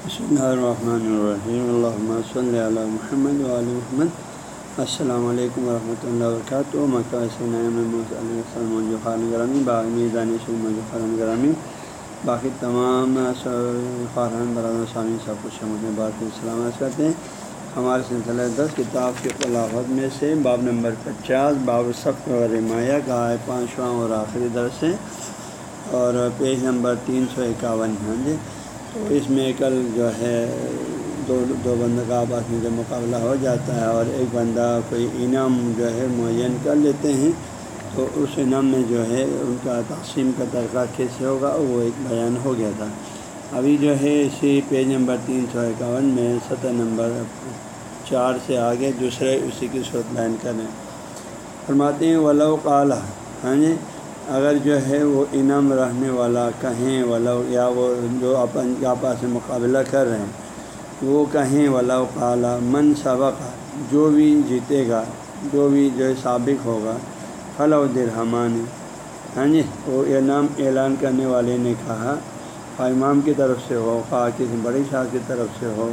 بسم اللہ الرحمن الرحیم الحمۃ صلی اللہ محمد علیہ محمد السلام علیکم ورحمۃ اللہ وبرکاتہ مکہ علیہ خان گرامی باغی دانش خان گرامی باقی تمام خارحان برادر سامی سب کچھ ہم بات سلامت کرتے ہیں ہمارے سلسلہ دس کتاب کے خلافت میں سے باب نمبر پچاس باب سب رمایہ کا ہے پانچواں اور آخری درس ہے اور پیج نمبر تین سو اکاون ہاں جی تو اس میں کل جو ہے دو دو بندوں کا آپس میں جو مقابلہ ہو جاتا ہے اور ایک بندہ کوئی انعام جو ہے معین کر لیتے ہیں، تو اس انعام میں جو ہے ان کا تقسیم کا طریقہ کیسے ہوگا وہ ایک بیان ہو گیا تھا۔ ابھی جو ہے اسی پیج نمبر تین سو اکاون میں سطح نمبر چار سے آگے دوسرے اسی کی صورت بیان کریں۔ فرماتے ہیں، ولو کالا ہاں جی اگر جو ہے وہ انعام رہنے والا کہیں ولو یا وہ جو اپن آپس میں مقابلہ کر رہے ہیں، وہ کہیں ولو کالا من سبق، جو بھی جیتے گا، جو بھی جو ہے سابق ہوگا فلو درہمان۔ ہاں جی وہ انعام اعلان کرنے والے نے کہا امام کی طرف سے ہو، خواہ کسی بڑی شاخ کی طرف سے ہو،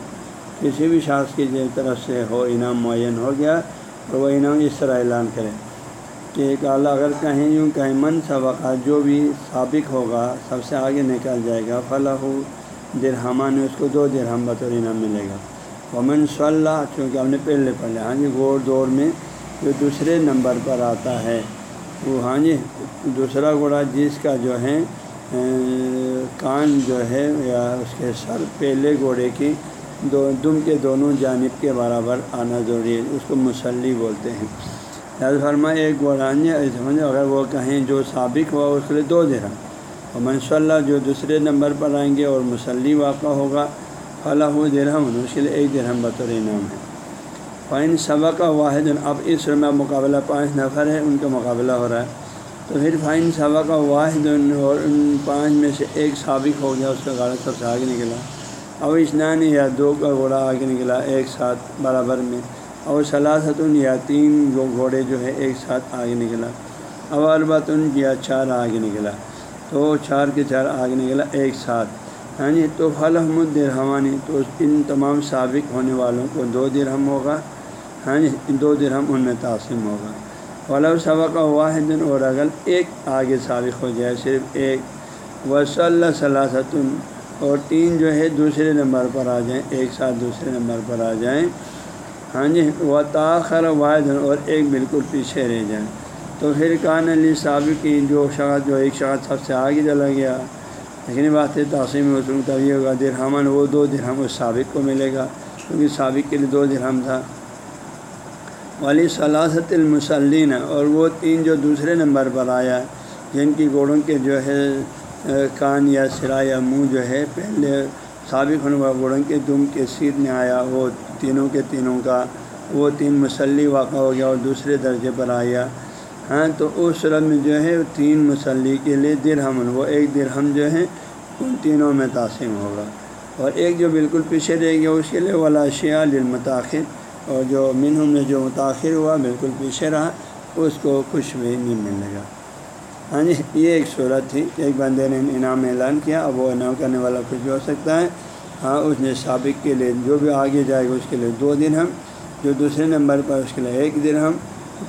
کسی بھی شاخ کی طرف سے ہو، انعام معین ہو گیا، تو وہ انعام اس طرح اعلان کرے کہ ایک اعلیٰ اگر کہیں یوں کہیں من سبقہ جو بھی سابق ہوگا، سب سے آگے نکل جائے گا۔ فلاح ہو نے اس کو دو درہم بطور انعام ملے گا۔ ومن صلی اللہ چونکہ ہم نے پہلے پڑھے ہاں جی گور دور میں جو دوسرے نمبر پر آتا ہے، وہ ہاں جی دوسرا گھوڑا جس کا جو ہے کان جو ہے، یا اس کے سر پہلے گھوڑے کی دو، دم کے دونوں جانب کے برابر آنا ضروری ہے۔ اس کو مسلی بولتے ہیں۔ لہٰذا فرما ایک گورانیہ سمجھ اگر وہ کہیں جو سابق ہوا، اس کے لیے دو درہم اور منص اللہ جو دوسرے نمبر پر آئیں گے اور مسلی واقع ہوگا، فلاح و درہم، اس کے لیے ایک درہم بطور انعام ہے۔ فائن سبق کا واحد، اب اس میں مقابلہ پانچ نفر ہے ان کا مقابلہ ہو رہا ہے۔ تو پھر فائن سبق کا واحد، اور ان پانچ میں سے ایک سابق ہو گیا، اس کا گاڑا سب سے آگے نکلا۔ اب اسنان یا دو کا گھوڑا آگے نکلا، ایک ساتھ برابر میں۔ اور سلاستن یا تین گھوڑے جو ہے ایک ساتھ آگے نکلا۔ اب البتن یا چار آگے نکلا۔ تو چار کے چار آگے نکلا ایک ساتھ۔ ہاں جی تو فل احمد درہمانی، تو ان تمام سابق ہونے والوں کو دو درہم ہوگا۔ ہاں جی دو درہم ان میں تاثم ہوگا۔ فلاح صبح کا واحد اور اگر ایک آگے سابق ہو جائے، صرف ایک۔ وص اللہ صلاحتن اور تین جو ہے دوسرے نمبر پر آ جائیں، ایک ساتھ دوسرے نمبر پر آ جائیں۔ ہاں جی و تاخر واحد اور ایک بالکل پیچھے رہ جائیں۔ تو پھر کان علی سابق کی جو شخص جو ایک شخص سب سے آگے چلا گیا۔ لیکن بات ہے تقسیم وسلم تب یہ ہوگا درہمن وہ دو درہم اس سابق کو ملے گا، کیونکہ سابق کے لیے دو درہم تھا۔ والی صلاحت المسلین اور وہ تین جو دوسرے نمبر پر آیا، جن کی گوڑوں کے جو ہے کان یا سرا یا منہ جو ہے، پہلے سابق ہونے والا گوڑوں کے دم کے سیٹ میں آیا، وہ تینوں کے تینوں کا، وہ تین مسلی واقع ہو گیا اور دوسرے درجے پر آیا۔ ہاں تو اس صورت میں جو ہے، تین مسلی کے لیے درہم، وہ ایک درہم جو ہے، ان تینوں میں تاثم ہوگا۔ اور ایک جو بالکل پیچھے رہ گیا، اس کے لیے ولاشیا للمتاخر اور جو منہم میں جو متاثر ہوا، بالکل پیچھے رہا، اس کو کچھ بھی نہیں ملے گا۔ ہاں جی یہ ایک صورت تھی۔ ایک بندے نے انعام اعلان کیا، اب وہ انعام کرنے والا کچھ بھی ہو سکتا ہے۔ ہاں اس نے سابق کے لیے جو بھی آگے جائے گا اس کے لیے دو دن ہم، جو دوسرے نمبر پر اس کے لیے ایک دن ہم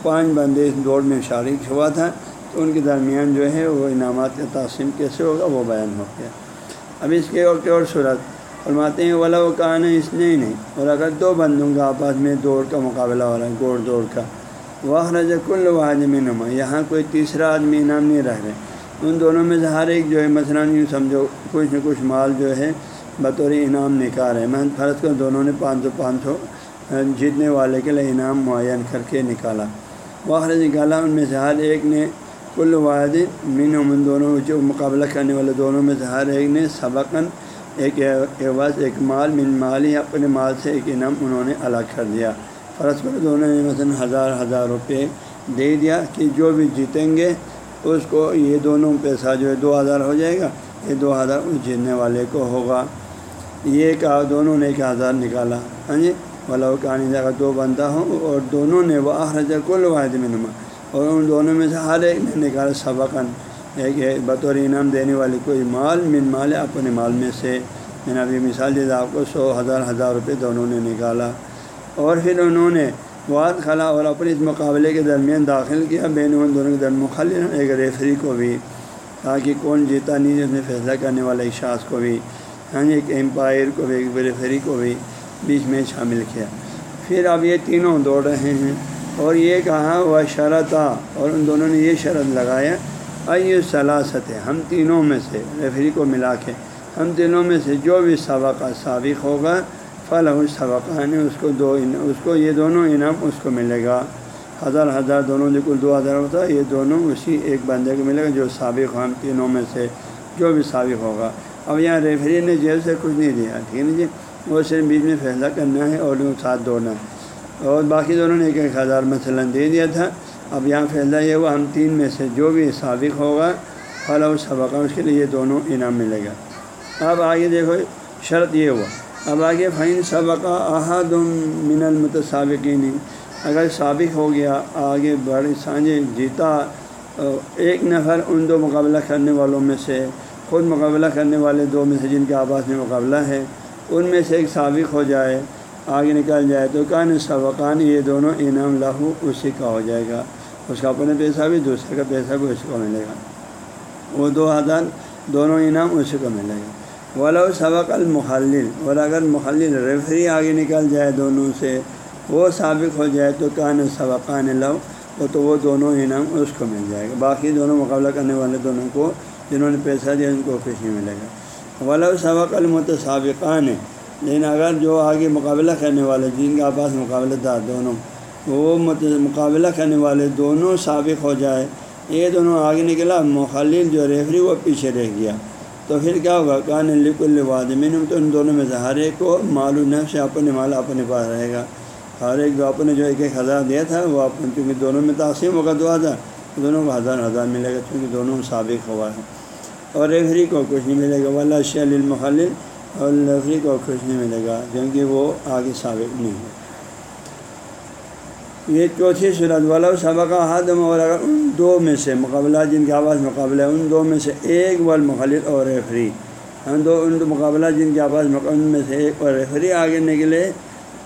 پانچ بندے اس دوڑ میں شارک ہوا تھا، تو ان کے درمیان جو ہے وہ انعامات کا تقسیم کیسے ہوگا وہ بیان ہو گیا۔ اب اس کے اور اور صورت، فرماتے ہیں والا وہ کہا نہیں اس نے ہی نہیں اور اگر دو بندوں کا آپس میں دوڑ کا مقابلہ ہو رہا ہے، گوڑ دوڑ کا وہ رض کل واحد میں نما یہاں کوئی تیسرا آدمی انعام نہیں رہ رہے ان دونوں میں سے ہر ایک جو ہے، مثلاً یوں سمجھو کچھ نہ کچھ مال جو ہے بطور انعام نکال رہے ہیں میں فرض کر دونوں نے پانچ سو پانچ سو جیتنے والے کے لیے انعام معین کر کے نکالا۔ واحد نکالا۔ ان میں سے ہر ایک نے کل واحد مین من دونوں جو مقابلہ کرنے والے دونوں میں سے ہر ایک نے سبقاً ایک عوض، ایک مال، من مال ہی اپنے مال سے ایک انعام انہوں نے الگ کر دیا۔ فرض کر دونوں نے مثلاً ہزار ہزار روپے دے دیا کہ جو بھی جیتیں گے، اس کو یہ دونوں پیسہ جو ہے دو ہزار ہو جائے گا، یہ دو ہزار اس جیتنے والے کو ہوگا۔ یہ کہا، دونوں نے ایک ہزار نکالا۔ ہاں جی؟ ولا کہانی جگہ دو بندہ ہوں اور دونوں نے وہ آخر کل واحد میں نما اور ان دونوں میں سے ہر ایک نے نکالا سبقاً۔ ایک بطور انعام دینے والی کوئی مال من مال، اپنے مال میں سے۔ میں نے ابھی مثال دی آپ کو، سو ہزار ہزار روپے دونوں نے نکالا۔ اور پھر انہوں نے واد خلا اور اپنے اس مقابلے کے درمیان داخل کیا۔ بین ان دونوں کے درمیان مخالف ایک ریفری کو بھی، تاکہ کون جیتا، نہیں اس میں فیصلہ کرنے والے ایک شاخ کو بھی۔ ہاں جی ایک امپائر کو بھی، ایک ریفری کو بھی بیچ میں شامل کیا۔ پھر اب یہ تینوں دوڑ رہے ہیں اور یہ کہا، وہ شرط اور ان دونوں نے یہ شرط لگایا ائی سلاست ہے، ہم تینوں میں سے ریفری کو ملا کے، ہم تینوں میں سے جو بھی سبق سابق ہوگا فل سبق یعنی اس کو دو اس کو یہ دونوں انعام اس کو ملے گا۔ ہزار ہزار دونوں جو کل دو ہزار ہوتا ہے یہ دونوں اسی ایک بندے کو ملے گا جو سابق ہو، ہم تینوں میں سے جو بھی سابق ہوگا۔ اب یہاں ریفری نے جیل سے کچھ نہیں دیا۔ ٹھیک ہے نا جی وہ صرف بیچ میں فیصلہ کرنا ہے اور ساتھ دوڑنا ہے۔ اور باقی دونوں نے ایک ایک ہزار مثلاً دے دیا تھا۔ اب یہاں فیصلہ یہ ہوا، ہم تین میں سے جو بھی سابق ہوگا، فلاں سبق اس کے لیے یہ دونوں انعام ملے گا۔ اب آگے دیکھو، شرط یہ ہوا۔ اب آگے فائن سبق احد من المتصابقین اگر سابق ہو گیا، آگے بڑی سانجے جیتا، ایک نفر ان دو مقابلہ کرنے والوں میں سے خود مقابلہ کرنے والے دو میں سے جن کے آواز میں مقابلہ ہے، ان میں سے ایک سابق ہو جائے، آگے نکل جائے تو کان سبقان یہ دونوں انعام لاہو اسی کا ہو جائے گا۔ اس کا اپنے پیسہ بھی، دوسرے کا پیسہ بھی اسی کو ملے گا۔ وہ دو ہزار دونوں انعام اسی کو ملے گا۔ ولا سبق المخلل اور اگر مخلل ریفری آگے نکل جائے دونوں سے، وہ سابق ہو جائے تو کان سبقان لو وہ تو وہ دونوں انعام اس کو مل جائے گا۔ باقی دونوں مقابلہ کرنے والے دونوں کو جنہوں نے پیسہ دیا ان کو کچھ نہیں ملے گا۔ ولا سبق المتصابقان ہے لیکن اگر جو آگے مقابلہ کرنے والے، جن کے آپس مقابلہ دار دونوں، وہ مقابلہ کرنے والے دونوں سابق ہو جائے، یہ دونوں آگے نکلا مخلل جو ریفری وہ پیچھے رہ گیا۔ تو پھر کیا ہوگا؟ کان لکل وادمین تو ان دونوں میں سے ہر ایک کو معلوم سے اپنے مال اپنے پاس رہے گا۔ ہر ایک جو اپنے جو ایک ایک ہزار دیا تھا، وہ اپنے، کیونکہ دونوں میں تقسیم ہوگا دو ہزار دونوں کو ہزار ہزار ملے گا کیونکہ دونوں سابق ہوا ہے۔ اور ریفری کو کچھ نہیں ملے گا ولا شیل المخلل، اور ریفری کو کچھ نہیں ملے گا، کیونکہ وہ آگے ثابت نہیں ہے۔ یہ چوتھی صورت والا سبق حدم اور اگر ان دو میں سے مقابلہ، جن کے آواز مقابلہ ہے، ان دو میں سے ایک وال مخلل اور ریفری ہم دو، ان دو مقابلہ، جن کے آواز ان میں سے ایک اور ریفری آگے نکلے،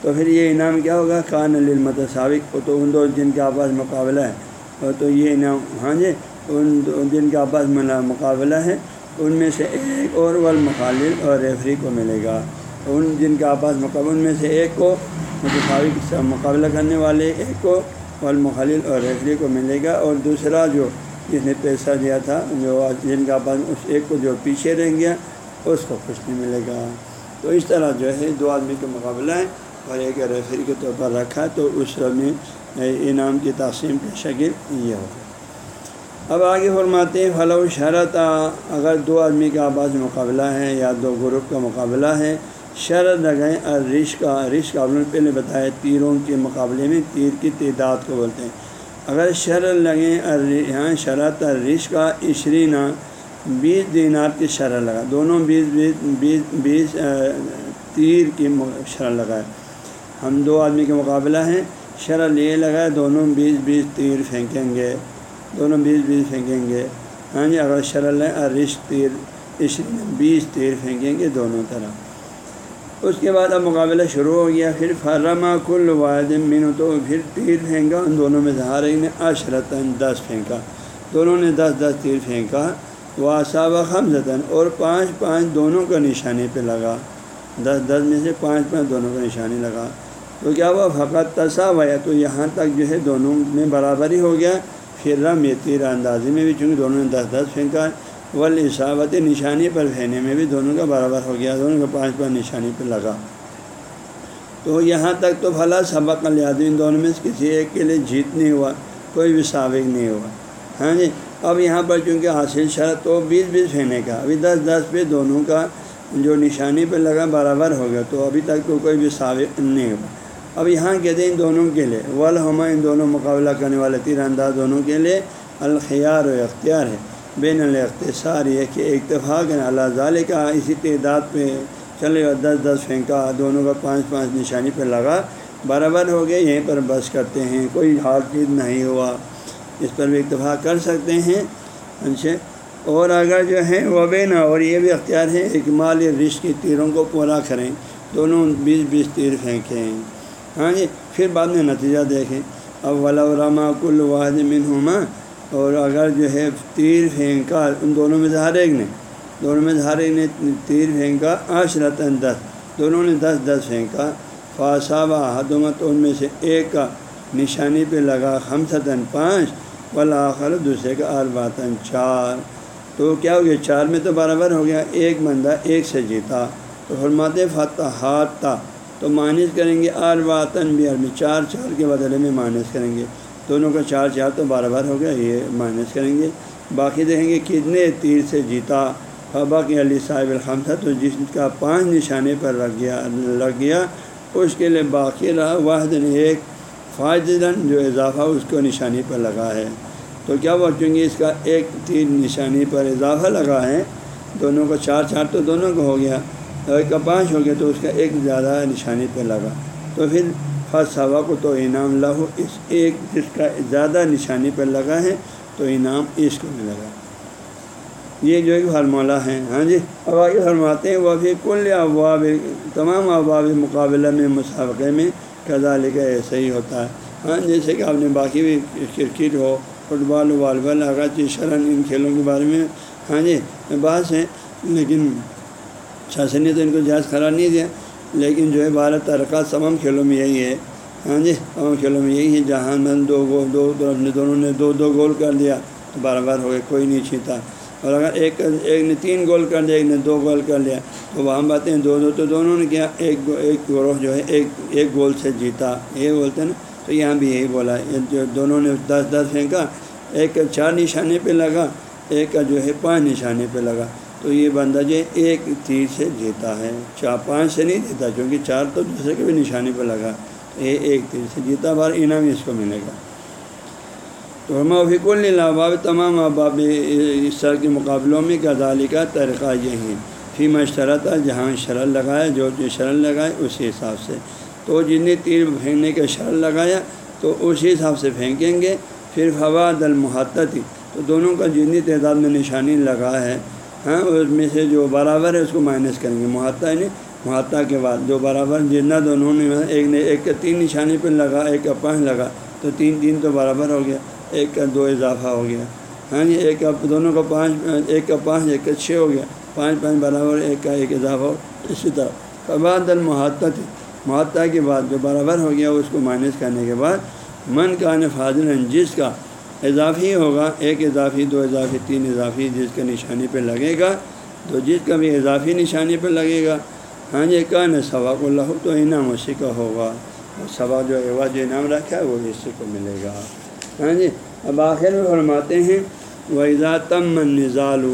تو پھر یہ انعام کیا ہوگا؟ کان علمت سابق تو ان دو، جن کے آواز مقابلہ ہے تو یہ انعام ہاں جی؟ ان جن کے آپس میں مقابلہ ہے، ان میں سے ایک اور والمخالل اور ریفری کو ملے گا۔ ان جن کے آپس مقابل ان میں سے ایک کو متفاوق مقابلہ کرنے والے، ایک کو والمخالل اور ریفری کو ملے گا۔ اور دوسرا جو جس نے پیسہ دیا تھا، جو جن کا آپس اس ایک کو جو پیچھے رہ گیا اس کو کچھ نہیں ملے گا۔ تو اس طرح جو ہے، دو آدمی کا مقابلہ ہے۔ اور ایک ریفری کے طور پر رکھا، تو اس میں انعام کی تقسیم کی شکل یہ ہوگا۔ اب آگے فرماتے ہیں، فلو شرط اگر دو آدمی کا آواز مقابلہ ہے یا دو گروپ کا مقابلہ ہے، شرط لگائیں اور رش کا رش کا نے پہلے بتایا تیروں کے مقابلے میں تیر کی تعداد کو بولتے ہیں۔ اگر شرط لگیں اور یہاں شرط رش کا عشرینہ بیس دینار کی شرح لگا دونوں بیس بیس بیس بیس تیر کی شرح لگائے ہم دو آدمی کے مقابلہ ہیں شرح یہ لگائے دونوں بیس بیس تیر پھینکیں گے۔ دونوں بیس بیس پھینکیں گے۔ ہاں جی اگر شرل اور رش تیر بیس تیر پھینکیں گے دونوں طرح اس کے بعد اب مقابلہ شروع ہو گیا، پھر فرما کل واحد مین تو پھر تیر پھینکا، ان دونوں میں سے نے اشرتاً دس پھینکا۔ دونوں نے دس دس تیر پھینکا۔ وہ صاب خمزتاً، اور پانچ پانچ دونوں کا نشانی پہ لگا۔ دس دس میں سے پانچ پانچ دونوں کا نشانی لگا۔ تو کیا ہوا؟ فقط تصاو تو یہاں تک جو ہے دونوں میں برابری ہو گیا۔ پھر رم یہ تیر اندازی میں بھی چونکہ دونوں نے دس دس پھینکا ولاسابت نشانی پر پھینے میں بھی دونوں کا برابر ہو گیا، دونوں کا پانچ پانچ نشانی پہ لگا۔ تو یہاں تک تو بھلا سبق لحاظ ان دونوں میں کسی ایک کے لیے جیت نہیں ہوا، کوئی بھی سابق نہیں ہوا۔ ہاں جی؟ اب یہاں پر چونکہ حاصل شرط تو بیس بیس پھینے کا، ابھی دس دس پہ دونوں کا جو نشانی پہ لگا برابر ہو گیا، تو ابھی تک تو کوئی بھی سابق نہیں ہوا۔ اب یہاں کہتے ہیں ان دونوں کے لیے ولحما ان دونوں مقابلہ کرنے والے تیر انداز دونوں کے لیے الخیار و اختیار ہے۔ بین الاختصار یہ کہ اتفاق ہے۔ اللہ ظال کا اسی تعداد پہ چلے دس دس پھینکا دونوں کا پانچ پانچ نشانی پہ لگا۔ برابر ہو گئے، یہیں پر بس کرتے ہیں۔ کوئی حال چیز نہیں ہوا۔ اس پر بھی اتفاق کر سکتے ہیں۔ اچھے اور اگر جو ہے وہ نہ، اور یہ بھی اختیار ہے۔ اکمال رش کی تیروں کو پورا کریں۔ دونوں بیس بیس تیر پھینکیں۔ ہاں جی پھر بعد میں نتیجہ دیکھیں۔ اب ولاما کل واحد منہما اور اگر جو ہے تیر پھینکا، ان دونوں میں سے ہر ایک نے، دونوں میں سے ہر ایک نے تیر پھینکا، عشرتاً دس۔ دونوں نے دس دس پھینکا۔ فاصابہ حدومت ان میں سے ایک کا نشانی پہ لگا ہمسطن پانچ۔ ولاخر دوسرے کا ارباتاً چار۔ تو کیا ہو گیا؟ چار میں تو برابر ہو گیا۔ ایک بندہ ایک سے جیتا۔ تو حرمات فتح تھا تو مائنس کریں گے ارباتاً بھی عربی چار چار کے بدلے میں مائنس کریں گے۔ دونوں کا چار چار تو برابر ہو گیا، یہ مائنس کریں گے۔ باقی دیکھیں گے کتنے تیر سے جیتا۔ حبا کے علی صاحب الحمد تو جس کا پانچ نشانے پر لگ گیا لگ گیا، اس کے لیے باقی رہا۔ واحد ایک فائدہ جو اضافہ، اس کو نشانی پر لگا ہے۔ تو کیا ہوا؟ چونکہ اس کا ایک تین نشانی پر اضافہ لگا ہے، دونوں کا چار چار تو دونوں کا ہو گیا۔ ایک پانچ ہو گیا تو اس کا ایک زیادہ نشانی پہ لگا۔ تو پھر فرسٹ ہوا کو تو انعام لہو اس ایک جس کا زیادہ نشانی پر لگا ہے تو انعام اس کو ملے گا یہ جو ایک فرمولہ ہیں ہاں جی؟ اب آگے فرماتے ہیں وہ بھی کل ابواب تمام ابواب مقابلہ میں، مسابقے میں کزا لے کا ایسا ہی ہوتا ہے۔ ہاں جیسے کہ آپ نے باقی بھی کرکٹ ہو، فٹ بال ہو والی بال، اگرچہ شرن ان کھیلوں کے بارے میں ہاں جی بات ہے، لیکن اچھا شاست نے تو ان کو جائز قرار نہیں دیا۔ لیکن جو ہے بھارت ترقات تمام کھیلوں میں یہی ہے۔ ہاں جی تمام کھیلوں میں یہی ہے۔ جہاں من دو گول دو طرف نے دونوں نے دو دو گول کر دیا تو بار بار ہو گئے، کوئی نہیں چھیتا اور اگر ایک ایک نے تین گول کر دیا، ایک نے دو گول کر لیا تو وہاں باتیں دو دو تو دونوں نے کیا، ایک ایک گروہ جو ہے، ایک ایک گول سے جیتا۔ یہ بولتے ہیں نا۔ تو یہاں بھی یہی بولا۔ جو دونوں نے دس دس پھینکا، ایک چار نشانے پہ لگا، ایک کا جو ہے پانچ نشانے پہ لگا۔ تو یہ بندہ جو ایک تیر سے جیتا ہے، چار، پانچ سے نہیں جیتا کیونکہ چار تو دوسرے کے بھی نشانے پہ لگا۔ یہ ایک تیر سے جیتا بار انعام اس کو ملے گا۔ تو ہم افیق اللہ تمام احباب اس طرح کے مقابلوں میں غزالی کا طریقہ یہ ہے فی مشترط جہاں شرل لگایا، جو جو شرل لگائے اسی حساب سے۔ تو جتنے تیر پھینکنے کا شرل لگایا، تو اسی حساب سے پھینکیں گے۔ پھر فواد المحتی تو دونوں کا جتنی تعداد میں نشانی لگا ہے ہاں اس میں سے جو برابر ہے، اس کو مائنس کریں گے۔ محاطہ یعنی محاطہ کے بعد جو برابر جتنا دونوں نے ایک نے ایک کا تین نشانی پہ لگا، ایک کا پانچ لگا، تو تین تین تو برابر ہو گیا، ایک کا دو اضافہ ہو گیا۔ ہاں جی ایک کا دونوں کا پانچ، ایک کا پانچ، ایک کا چھ ہو گیا۔ پانچ پانچ برابر، ایک کا ایک اضافہ ہو، اسی طرح۔ فباد المحاطہ تھی۔ محاطہ کے بعد جو برابر ہو گیا، اس کو مائنس کرنے کے بعد، من کا فاضل جس کا اضافی ہوگا، ایک اضافی، دو اضافی، تین اضافی، جس کا نشانی پہ لگے گا۔ تو جس کا بھی اضافی نشانی پہ لگے گا ہاں جی کا ن ثواق اللہ تو انعام اسی کا ہوگا ثوا جو ایوا جو انعام رکھا ہے، وہ اسی کو ملے گا۔ ہاں جی اب آخر میں فرماتے ہیں ویزا تم نظال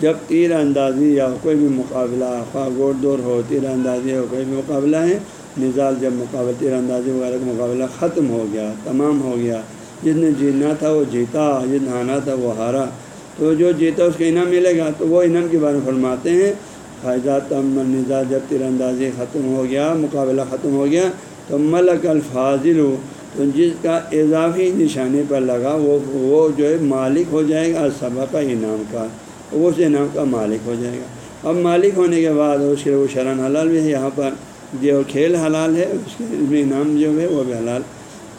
جب تیر اندازی یا کوئی بھی مقابلہ، خواہ گوڑ دور ہو، تیر اندازی ہو، کوئی بھی مقابلہ ہے نظال جب مقابلہ، تیر اندازی وغیرہ کا مقابلہ ختم ہو گیا، تمام ہو گیا جس نے جیتنا تھا وہ جیتا، جس نے ہارنا تھا وہ ہارا۔ تو جو جیتا اس کا انعام ملے گا، تو وہ انعام کے بارے میں فرماتے ہیں، فائدات امن نظار جب تیر اندازی ختم ہو گیا، مقابلہ ختم ہو گیا، تو ملک الفاظل ہو تو جس کا اضافی نشانے پر لگا، وہ وہ جو ہے مالک ہو جائے گا، سبق کا انعام کا۔ وہ اس انعام کا مالک ہو جائے گا۔ اب مالک ہونے کے بعد اس کے وہ شرن حلال بھی ہے، یہاں پر جو کھیل حلال ہے، اس کے انعام جو ہے وہ بھی حلال۔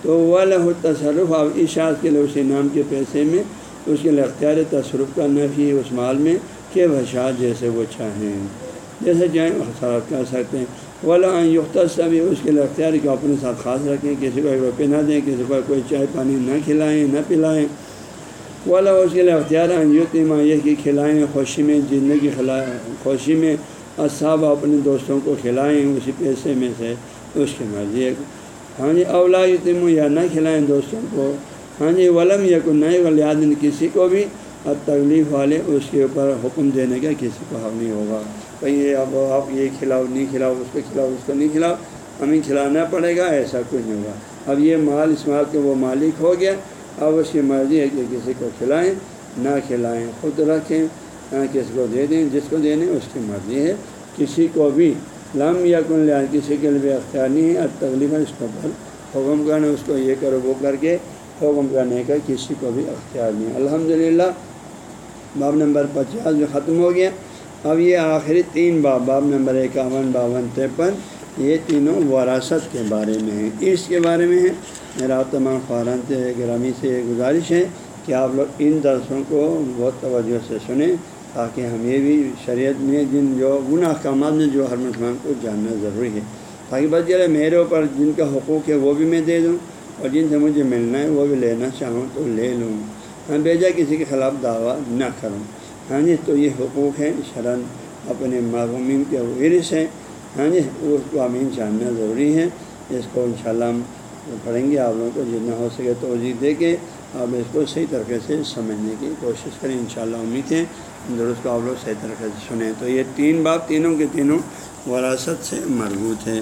تو وہ لہ تصرف اب اشاعت کے لیے اس انعام کے پیسے میں، اس کے لیے اختیار تصرف کرنا بھی اس مال میں کہ بشاعت جیسے وہ چاہیں۔ جیسے چاہیں خراب کر سکتے ہیں۔ ولا یختص اس کے لیے اختیار کو اپنے ساتھ خاص رکھیں، کسی کو روپے نہ دیں، کسی کو کوئی چائے پانی نہ کھلائیں، نہ پلائیں۔ ولا اس کے لیے اختیار یوتما یہ کہ کھلائیں خوشی میں زندگی کھلائیں خوشی میں۔ اصحاب اپنے دوستوں کو کھلائیں، اسی پیسے میں سے، اس کی مرضی ہے۔ ہاں جی اولا یتم یا نہ کھلائیں دوستوں کو۔ ہاں جی ولم یا کو نئے کسی کو بھی اب تکلیف والے اس کے اوپر حکم دینے کا کسی کو حق نہیں ہوگا۔ کہیں اب آپ یہ کھلاؤ، نہیں کھلاؤ، اس کو کھلاؤ، اس کو نہیں کھلاؤ، ہمیں کھلانا پڑے گا، ایسا کچھ نہیں ہوگا۔ اب یہ مال اس مال کے وہ مالک ہو گیا، اب اس کی مرضی ہے کہ کسی کو کھلائیں، نہ کھلائیں، خود رکھیں کسی کو دے دیں، جس کو دے دیں اس کی مرضی ہے۔ کسی کو بھی لم یا کن لحاظ کسی کے لیے اختیار نہیں ہے اب تکلیف اس کو پر حکم کرنا اس کو یہ کرو وہ کر کے حکم کرنے کا کسی کو بھی اختیار نہیں الحمد للہ باب نمبر پچاس بھی ختم ہو گیا۔ اب یہ آخری تین باب باب نمبر اکاون، باون، ترپن، یہ تینوں وراثت کے بارے میں ہیں۔ اس کے بارے میں ہے میرا تمام خوران سے، گرامی سے گزارش ہے کہ آپ لوگ ان درسوں کو بہت توجہ سے سنیں۔ تاکہ ہم یہ بھی شریعت میں جن جو ان احکامات میں جو ہر مسلمان کو جاننا ضروری ہے۔ تاکہ بس ذرا میرے اوپر جن کا حقوق ہے وہ بھی میں دے دوں اور جن سے مجھے ملنا ہے وہ بھی لینا چاہوں تو لے لوں۔ ہاں بیجا کسی کے خلاف دعویٰ نہ کروں۔ ہاں جی تو یہ حقوق ہیں شرن اپنے معمومین کے ورث ہیں۔ ہاں جی اس کو امین جاننا ضروری ہے۔ اس کو انشاءاللہ ہم پڑھیں گے، آپ لوگوں کو جتنا ہو سکے توجہ دے کے آپ اس کو صحیح طریقے سے سمجھنے کی کوشش کریں۔ انشاءاللہ امید ہے درست کو آپ لوگ صحیح طریقے سے سنیں۔ تو یہ تین باب تینوں کے تینوں وراثت سے مربوط ہے